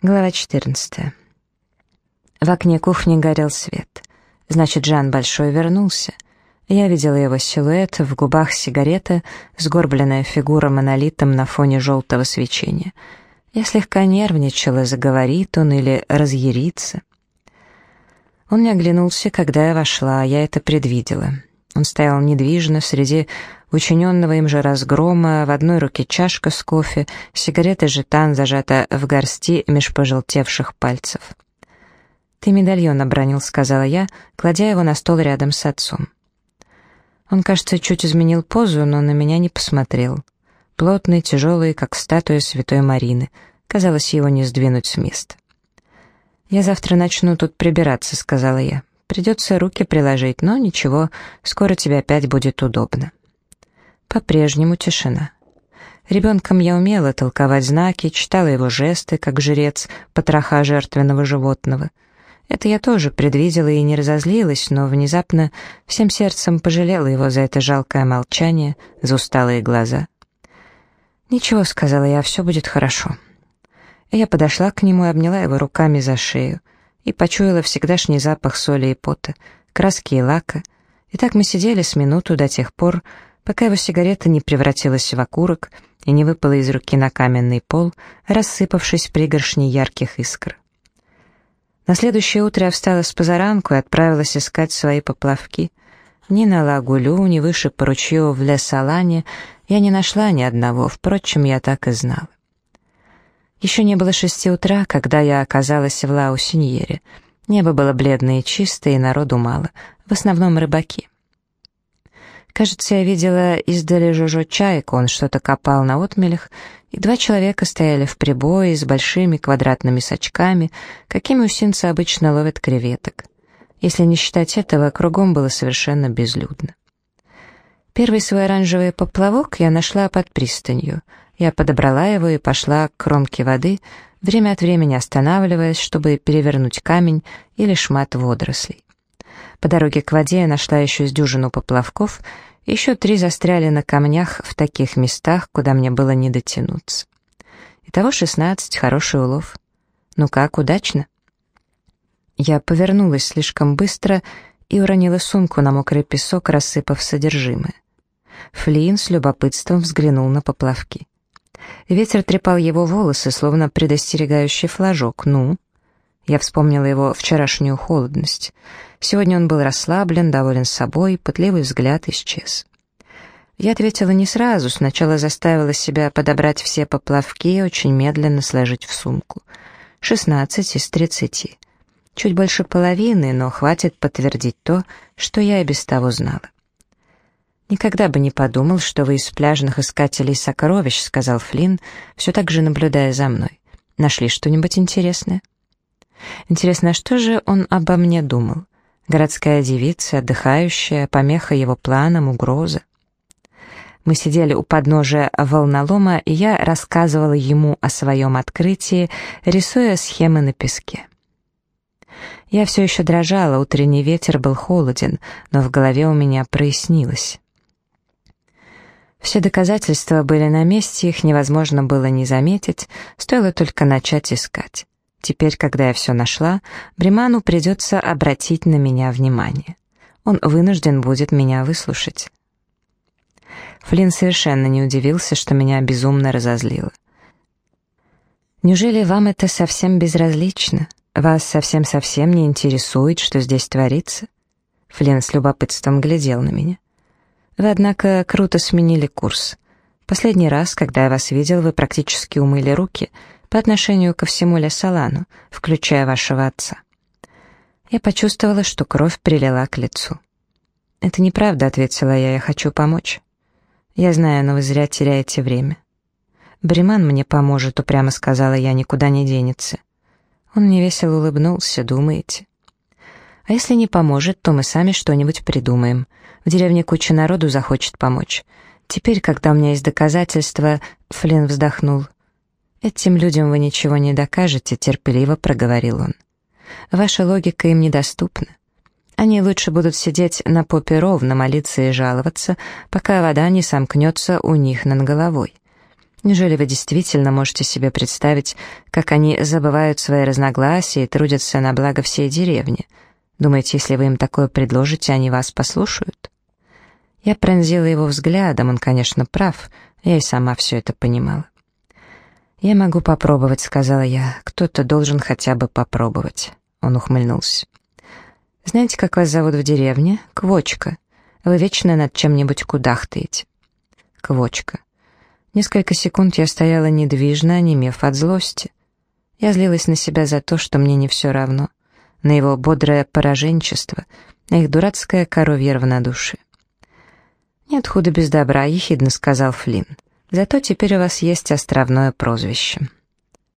Глава 14. В окне кухни горел свет. Значит, Жан Большой вернулся. Я видела его силуэт, в губах сигарета, сгорбленная фигура монолитом на фоне желтого свечения. Я слегка нервничала, заговорит он или разъярится. Он не оглянулся, когда я вошла, а я это предвидела. Он стоял недвижно среди учиненного им же разгрома, в одной руке чашка с кофе, сигарета жетан зажата в горсти меж пожелтевших пальцев. «Ты медальон обронил», — сказала я, кладя его на стол рядом с отцом. Он, кажется, чуть изменил позу, но на меня не посмотрел. Плотный, тяжелый, как статуя святой Марины. Казалось, его не сдвинуть с места. «Я завтра начну тут прибираться», — сказала я. «Придется руки приложить, но ничего, скоро тебе опять будет удобно». По-прежнему тишина. Ребенком я умела толковать знаки, читала его жесты, как жрец, потроха жертвенного животного. Это я тоже предвидела и не разозлилась, но внезапно всем сердцем пожалела его за это жалкое молчание, за усталые глаза. «Ничего», — сказала я, — «все будет хорошо». Я подошла к нему и обняла его руками за шею и почуяла всегдашний запах соли и пота, краски и лака. И так мы сидели с минуту до тех пор, пока его сигарета не превратилась в окурок и не выпала из руки на каменный пол, рассыпавшись пригоршней ярких искр. На следующее утро я встала с позаранку и отправилась искать свои поплавки. Ни на Лагулю, ни выше по ручью в Лесалане я не нашла ни одного, впрочем, я так и знала. Еще не было шести утра, когда я оказалась в Лаусиньере. Небо было бледное и чистое, и народу мало, в основном рыбаки. Кажется, я видела издали Жожо чайку, он что-то копал на отмелях, и два человека стояли в прибое с большими квадратными сачками, какими усинцы обычно ловят креветок. Если не считать этого, кругом было совершенно безлюдно. Первый свой оранжевый поплавок я нашла под пристанью. Я подобрала его и пошла к кромке воды, время от времени останавливаясь, чтобы перевернуть камень или шмат водорослей. По дороге к воде я нашла еще с дюжину поплавков — еще три застряли на камнях в таких местах, куда мне было не дотянуться. Итого шестнадцать, хороший улов. Ну как, удачно? Я повернулась слишком быстро и уронила сумку на мокрый песок, рассыпав содержимое. Флинн с любопытством взглянул на поплавки. Ветер трепал его волосы, словно предостерегающий флажок. «Ну?» Я вспомнила его вчерашнюю холодность. Сегодня он был расслаблен, доволен собой, пытливый взгляд исчез. Я ответила не сразу, сначала заставила себя подобрать все поплавки и очень медленно сложить в сумку. Шестнадцать из тридцати. Чуть больше половины, но хватит подтвердить то, что я и без того знала. «Никогда бы не подумал, что вы из пляжных искателей сокровищ», — сказал Флинн, все так же наблюдая за мной. «Нашли что-нибудь интересное?» Интересно, что же он обо мне думал? Городская девица, отдыхающая, помеха его планам, угроза. Мы сидели у подножия волнолома, и я рассказывала ему о своем открытии, рисуя схемы на песке. Я все еще дрожала, утренний ветер был холоден, но в голове у меня прояснилось. Все доказательства были на месте, их невозможно было не заметить, стоило только начать искать. Теперь, когда я все нашла, Бреману придется обратить на меня внимание. Он вынужден будет меня выслушать. Флинн совершенно не удивился, что меня безумно разозлило. «Неужели вам это совсем безразлично? Вас совсем-совсем не интересует, что здесь творится?» Флинн с любопытством глядел на меня. «Вы, однако, круто сменили курс. Последний раз, когда я вас видел, вы практически умыли руки — по отношению ко всему Лесолану, включая вашего отца. Я почувствовала, что кровь прилила к лицу. «Это неправда», — ответила я, — «я хочу помочь». «Я знаю, но вы зря теряете время». «Бреман мне поможет», — упрямо сказала я, — «никуда не денется». Он невесело улыбнулся, думаете? «А если не поможет, то мы сами что-нибудь придумаем. В деревне куча народу захочет помочь. Теперь, когда у меня есть доказательства...» Флинн вздохнул. «Этим людям вы ничего не докажете», — терпеливо проговорил он. «Ваша логика им недоступна. Они лучше будут сидеть на попе ровно, молиться и жаловаться, пока вода не сомкнется у них над головой. Неужели вы действительно можете себе представить, как они забывают свои разногласия и трудятся на благо всей деревни? Думаете, если вы им такое предложите, они вас послушают? Я пронзила его взглядом, он, конечно, прав, я и сама все это понимала. «Я могу попробовать», — сказала я. «Кто-то должен хотя бы попробовать». Он ухмыльнулся. «Знаете, как вас зовут в деревне? Квочка. Вы вечно над чем-нибудь кудахтаете». Квочка. Несколько секунд я стояла недвижно, онемев от злости. Я злилась на себя за то, что мне не все равно, на его бодрое пораженчество, на их дурацкое коровье равнодушие. «Нет худа без добра», — ехидно сказал Флинн. «Зато теперь у вас есть островное прозвище».